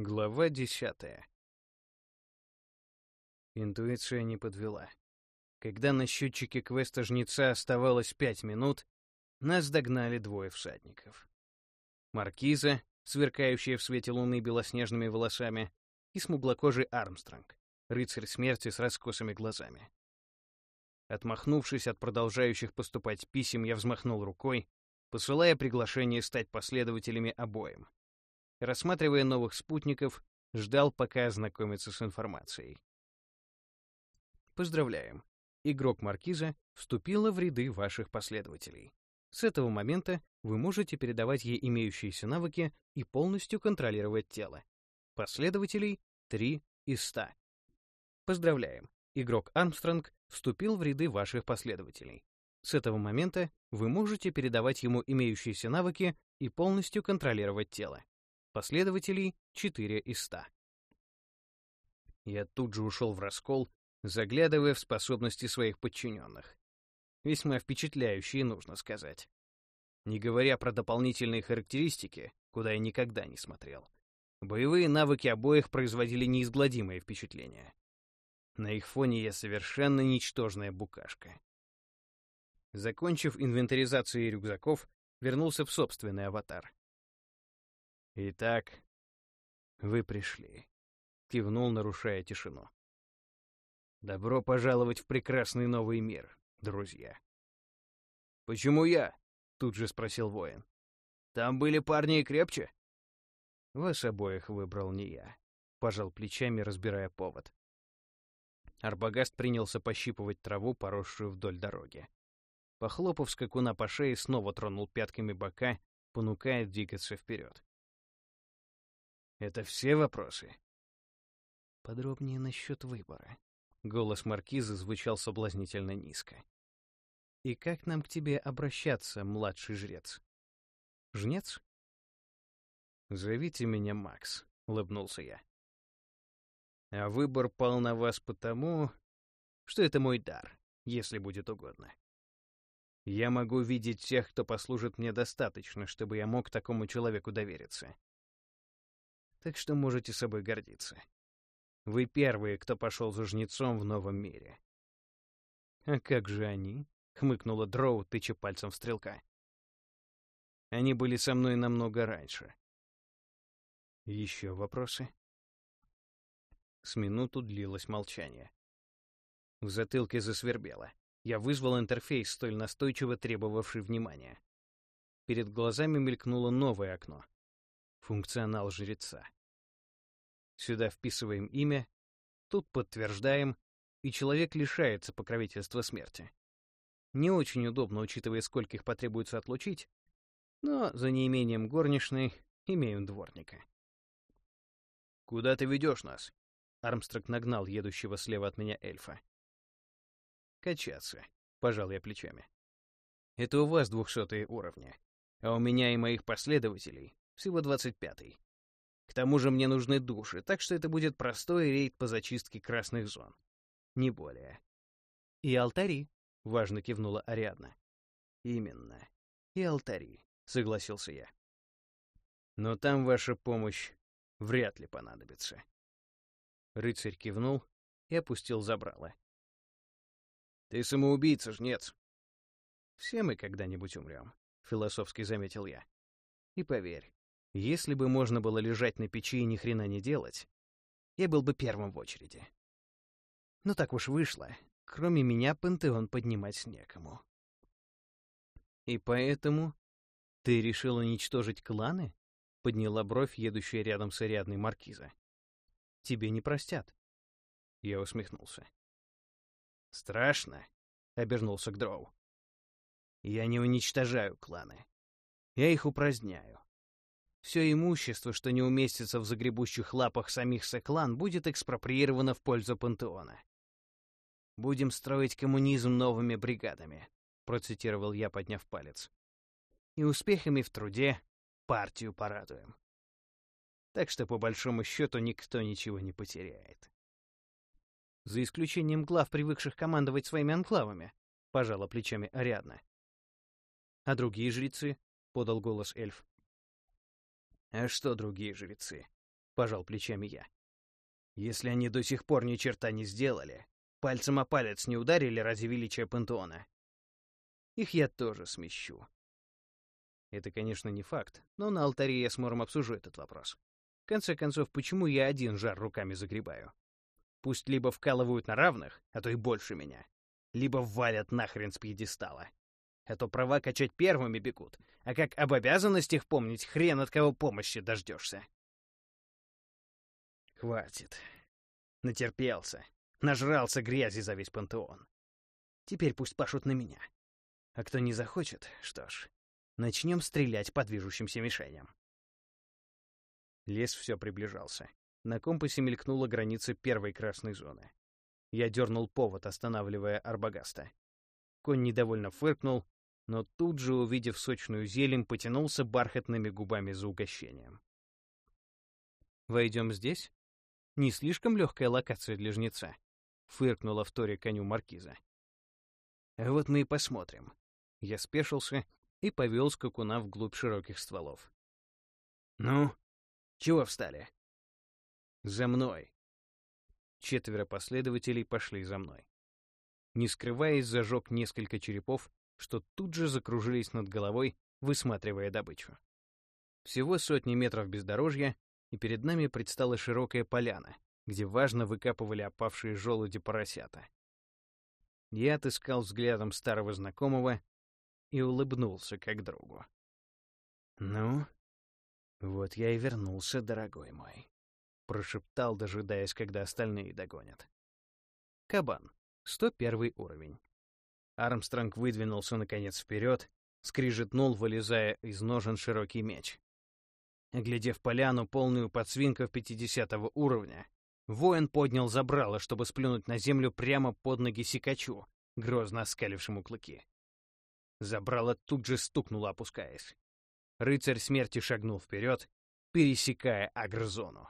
Глава десятая. Интуиция не подвела. Когда на счетчике квеста жнеца оставалось пять минут, нас догнали двое всадников. Маркиза, сверкающая в свете луны белоснежными волосами, и смуглокожий Армстронг, рыцарь смерти с раскосыми глазами. Отмахнувшись от продолжающих поступать писем, я взмахнул рукой, посылая приглашение стать последователями обоим рассматривая новых спутников, ждал, пока ознакомится с информацией. Поздравляем! Игрок Маркиза вступила в ряды ваших последователей. С этого момента вы можете передавать ей имеющиеся навыки и полностью контролировать тело. Последователей — 3 из 100. Поздравляем! Игрок Армстронг вступил в ряды ваших последователей. С этого момента вы можете передавать ему имеющиеся навыки и полностью контролировать тело. Последователей — 4 из 100. Я тут же ушел в раскол, заглядывая в способности своих подчиненных. Весьма впечатляющие, нужно сказать. Не говоря про дополнительные характеристики, куда я никогда не смотрел. Боевые навыки обоих производили неизгладимое впечатление. На их фоне я совершенно ничтожная букашка. Закончив инвентаризацию рюкзаков, вернулся в собственный аватар. «Итак, вы пришли», — кивнул, нарушая тишину. «Добро пожаловать в прекрасный новый мир, друзья». «Почему я?» — тут же спросил воин. «Там были парни и крепче?» «Вас обоих выбрал не я», — пожал плечами, разбирая повод. Арбагаст принялся пощипывать траву, поросшую вдоль дороги. Похлопав скакуна по шее, снова тронул пятками бока, понукая двигаться вперед. Это все вопросы? Подробнее насчет выбора. Голос маркиза звучал соблазнительно низко. И как нам к тебе обращаться, младший жрец? Жнец? Зовите меня Макс, улыбнулся я. А выбор пал на вас потому, что это мой дар, если будет угодно. Я могу видеть тех, кто послужит мне достаточно, чтобы я мог такому человеку довериться так что можете собой гордиться. Вы первые, кто пошел за жнецом в новом мире. «А как же они?» — хмыкнула Дроу, тыча пальцем в стрелка. «Они были со мной намного раньше». «Еще вопросы?» С минуту длилось молчание. В затылке засвербело. Я вызвал интерфейс, столь настойчиво требовавший внимания. Перед глазами мелькнуло новое окно. Функционал жреца. Сюда вписываем имя, тут подтверждаем, и человек лишается покровительства смерти. Не очень удобно, учитывая, сколько их потребуется отлучить, но за неимением горничной имеем дворника. «Куда ты ведешь нас?» Армстронг нагнал едущего слева от меня эльфа. «Качаться», — пожал я плечами. «Это у вас двухсотые уровни, а у меня и моих последователей всего двадцать пятый. К тому же мне нужны души, так что это будет простой рейд по зачистке красных зон. Не более. «И алтари», — важно кивнула Ариадна. «Именно. И алтари», — согласился я. «Но там ваша помощь вряд ли понадобится». Рыцарь кивнул и опустил забрало. «Ты самоубийца, жнец!» «Все мы когда-нибудь умрем», — философски заметил я. «И поверь, если бы можно было лежать на печи и ни хрена не делать, я был бы первым в очереди. Но так уж вышло. Кроме меня пантеон поднимать некому. И поэтому ты решил уничтожить кланы? Подняла бровь едущая рядом с Ариадной маркиза. Тебе не простят. Я усмехнулся. Страшно, обернулся к Дроу. Я не уничтожаю кланы. Я их упраздняю. Все имущество, что не уместится в загребущих лапах самих Соклан, будет экспроприировано в пользу пантеона. «Будем строить коммунизм новыми бригадами», — процитировал я, подняв палец. «И успехами в труде партию порадуем. Так что, по большому счету, никто ничего не потеряет». «За исключением глав, привыкших командовать своими анклавами», — пожала плечами Ариадна. «А другие жрецы?» — подал голос эльф. А что другие жрецы? пожал плечами я. Если они до сих пор ни черта не сделали, пальцем о палец не ударили ради величия пантеона, их я тоже смещу. Это, конечно, не факт, но на алтаре я с Мором обсужу этот вопрос. В конце концов, почему я один жар руками загребаю? Пусть либо вкалывают на равных, а то и больше меня, либо валят нахрен с пьедестала. А то права качать первыми бегут, а как об обязанностях помнить, хрен от кого помощи дождешься. Хватит. Натерпелся. Нажрался грязи за весь пантеон. Теперь пусть пашут на меня. А кто не захочет, что ж, начнем стрелять по движущимся мишеням. Лес все приближался. На компасе мелькнула граница первой красной зоны. Я дернул повод, останавливая Арбагаста. Конь недовольно фыркнул, но тут же, увидев сочную зелень, потянулся бархатными губами за угощением. «Войдем здесь? Не слишком легкая локация для жнеца?» — фыркнула в торе коню маркиза. «Вот мы и посмотрим». Я спешился и повел скакуна вглубь широких стволов. «Ну, чего встали?» «За мной!» Четверо последователей пошли за мной. Не скрываясь, зажег несколько черепов, что тут же закружились над головой, высматривая добычу. Всего сотни метров бездорожья, и перед нами предстала широкая поляна, где важно выкапывали опавшие желуди поросята. Я отыскал взглядом старого знакомого и улыбнулся как другу. «Ну, вот я и вернулся, дорогой мой», — прошептал, дожидаясь, когда остальные догонят. Кабан. 101 уровень. Армстронг выдвинулся, наконец, вперед, скрижетнул, вылезая из ножен широкий меч. Глядев поляну, полную подсвинков 50 уровня, воин поднял забрало, чтобы сплюнуть на землю прямо под ноги сикачу, грозно оскалившему клыки. Забрало тут же стукнуло, опускаясь. Рыцарь смерти шагнул вперед, пересекая агрозону.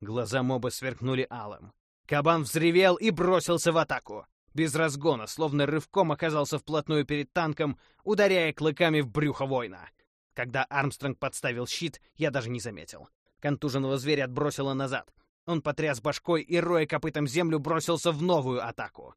Глаза моба сверкнули алым. Кабан взревел и бросился в атаку. Без разгона, словно рывком оказался вплотную перед танком, ударяя клыками в брюхо воина. Когда Армстронг подставил щит, я даже не заметил. Контуженного зверя отбросило назад. Он потряс башкой и, роя копытом землю, бросился в новую атаку.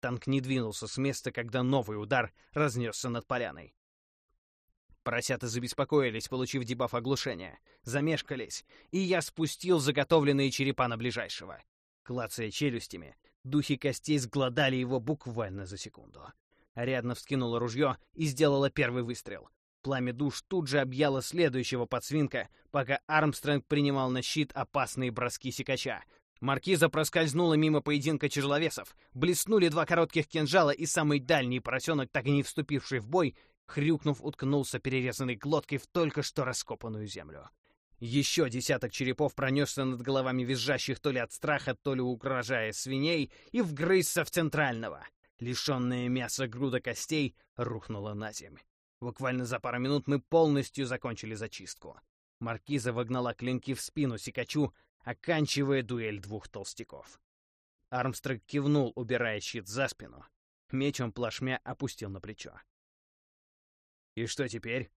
Танк не двинулся с места, когда новый удар разнесся над поляной. Поросята забеспокоились, получив дебаф оглушения. Замешкались, и я спустил заготовленные черепа на ближайшего. Клацая челюстями, духи костей сгладали его буквально за секунду. Ариадна вскинула ружье и сделала первый выстрел. Пламя душ тут же объяло следующего подсвинка, пока Армстронг принимал на щит опасные броски секача — Маркиза проскользнула мимо поединка тяжеловесов, блеснули два коротких кинжала, и самый дальний поросенок, так и не вступивший в бой, хрюкнув, уткнулся перерезанной глоткой в только что раскопанную землю. Еще десяток черепов пронесся над головами визжащих то ли от страха, то ли угрожая свиней, и вгрызся в центрального. Лишенная мяса груда костей рухнула на землю. Буквально за пару минут мы полностью закончили зачистку. Маркиза вогнала клинки в спину Сикачу, оканчивая дуэль двух толстяков. Армстронг кивнул, убирая щит за спину. Меч он плашмя опустил на плечо. «И что теперь?»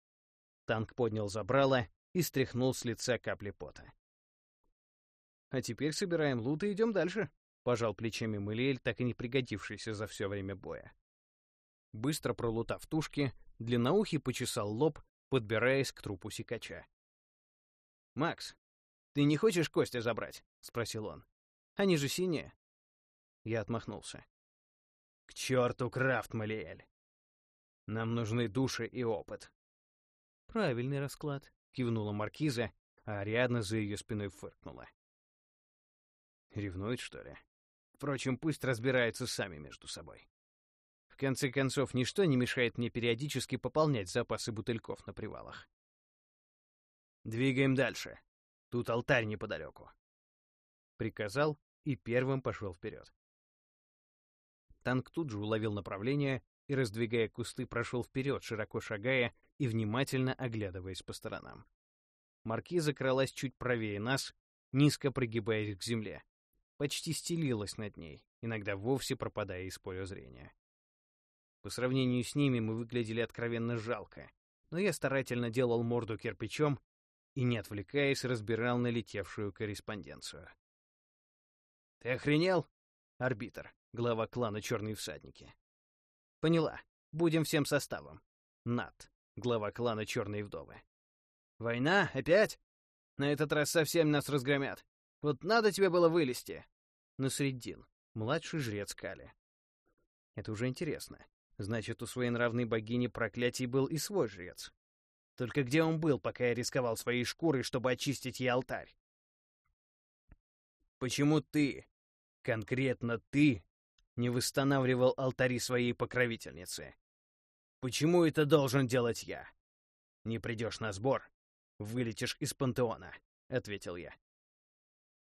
Танк поднял забрало и стряхнул с лица капли пота. «А теперь собираем лут и идем дальше», — пожал плечами Мэлиэль, так и не пригодившийся за все время боя. Быстро пролутав тушки, длинноухий почесал лоб, подбираясь к трупу сикача. «Макс, «Ты не хочешь кости забрать?» — спросил он. «Они же синие». Я отмахнулся. «К черту крафт, Малиэль! Нам нужны души и опыт». «Правильный расклад», — кивнула Маркиза, а Ариадна за ее спиной фыркнула. Ревнует, что ли? Впрочем, пусть разбираются сами между собой. В конце концов, ничто не мешает мне периодически пополнять запасы бутыльков на привалах. «Двигаем дальше», Тут алтарь неподалеку. Приказал и первым пошел вперед. Танк тут же уловил направление и, раздвигая кусты, прошел вперед, широко шагая и внимательно оглядываясь по сторонам. Маркиза кралась чуть правее нас, низко пригибаясь к земле. Почти стелилась над ней, иногда вовсе пропадая из поля зрения. По сравнению с ними мы выглядели откровенно жалко, но я старательно делал морду кирпичом и, не отвлекаясь, разбирал налетевшую корреспонденцию. «Ты охренел?» — арбитр, глава клана «Черные всадники». «Поняла. Будем всем составом. Над, глава клана «Черные вдовы». «Война? Опять? На этот раз совсем нас разгромят. Вот надо тебе было вылезти!» Насреддин, младший жрец Кали. Это уже интересно. Значит, у своенравной богини проклятий был и свой жрец. Только где он был, пока я рисковал своей шкурой, чтобы очистить ей алтарь? Почему ты, конкретно ты, не восстанавливал алтари своей покровительницы? Почему это должен делать я? Не придешь на сбор, вылетишь из пантеона, — ответил я.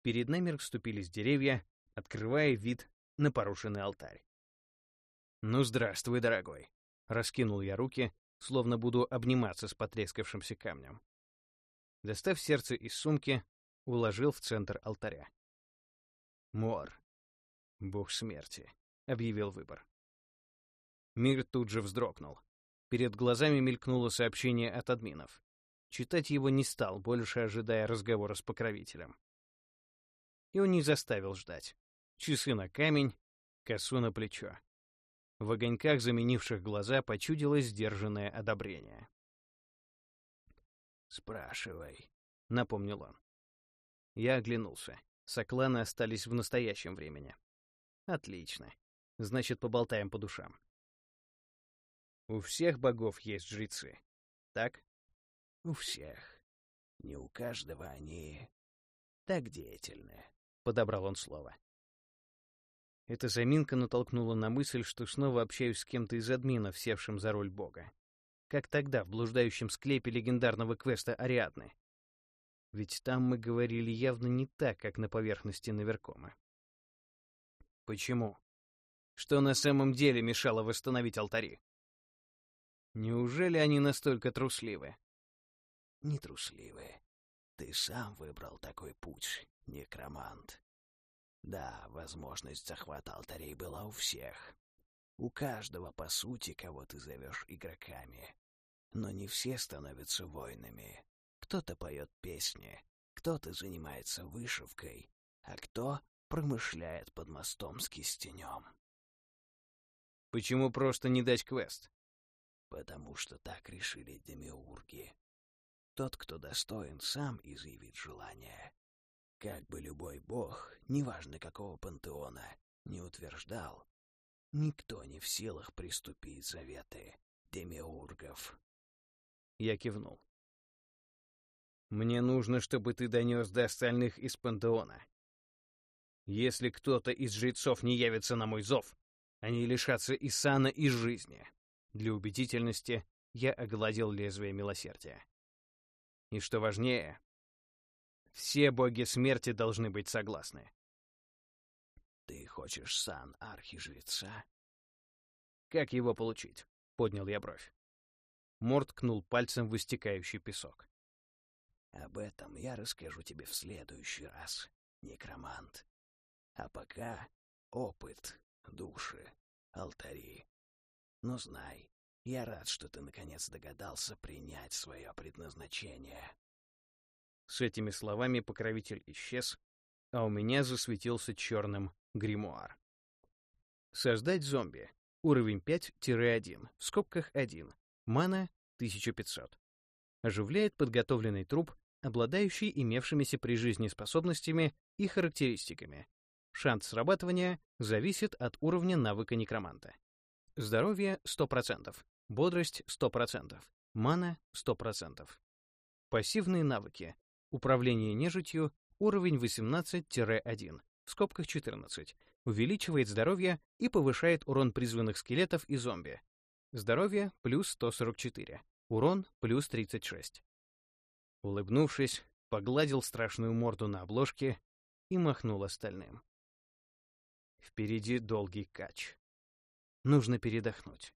Перед нами расступились деревья, открывая вид на порушенный алтарь. «Ну, здравствуй, дорогой!» — раскинул я руки, словно буду обниматься с потрескавшимся камнем. Достав сердце из сумки, уложил в центр алтаря. «Мор, бог смерти», — объявил выбор. Мир тут же вздрогнул. Перед глазами мелькнуло сообщение от админов. Читать его не стал, больше ожидая разговора с покровителем. И он не заставил ждать. Часы на камень, косу на плечо. В огоньках, заменивших глаза, почудилось сдержанное одобрение. «Спрашивай», — напомнил он. Я оглянулся. Сокланы остались в настоящем времени. Отлично. Значит, поболтаем по душам. У всех богов есть жрецы. Так? У всех. Не у каждого они так деятельны. Подобрал он слово. Эта заминка натолкнула на мысль, что снова общаюсь с кем-то из админов, севшим за роль бога. Как тогда, в блуждающем склепе легендарного квеста Ариадны. Ведь там мы говорили явно не так, как на поверхности Наверкома. Почему? Что на самом деле мешало восстановить алтари? Неужели они настолько трусливы? Не трусливы. Ты сам выбрал такой путь, некромант. Да, возможность захвата алтарей была у всех. У каждого, по сути, кого ты зовешь игроками. Но не все становятся воинами. Кто-то поет песни, кто-то занимается вышивкой, а кто промышляет под мостом с кистенем. Почему просто не дать квест? Потому что так решили демиурги. Тот, кто достоин, сам изъявит желание. Как бы любой бог, неважно какого пантеона, не утверждал, никто не в силах приступить заветы демиургов. Я кивнул. Мне нужно, чтобы ты донес до остальных из пантеона. Если кто-то из жрецов не явится на мой зов, они лишатся и сана, и жизни. Для убедительности я огладил лезвие милосердия. И что важнее, все боги смерти должны быть согласны. Ты хочешь сан архижреца? Как его получить? Поднял я бровь. Морд ткнул пальцем в истекающий песок. Об этом я расскажу тебе в следующий раз, некромант. А пока опыт, души, алтари. Но знай, я рад, что ты наконец догадался принять свое предназначение. С этими словами покровитель исчез, а у меня засветился черным гримуар. Создать зомби. Уровень 5-1, в скобках 1. Мана 1500. Оживляет подготовленный труп, обладающий имевшимися при жизни способностями и характеристиками. Шанс срабатывания зависит от уровня навыка некроманта. Здоровье 100%, бодрость 100%, мана 100%. Пассивные навыки. Управление нежитью, уровень 18-1, в скобках 14, увеличивает здоровье и повышает урон призванных скелетов и зомби. Здоровье плюс 144, урон плюс 36. Улыбнувшись, погладил страшную морду на обложке и махнул остальным. Впереди долгий кач. Нужно передохнуть.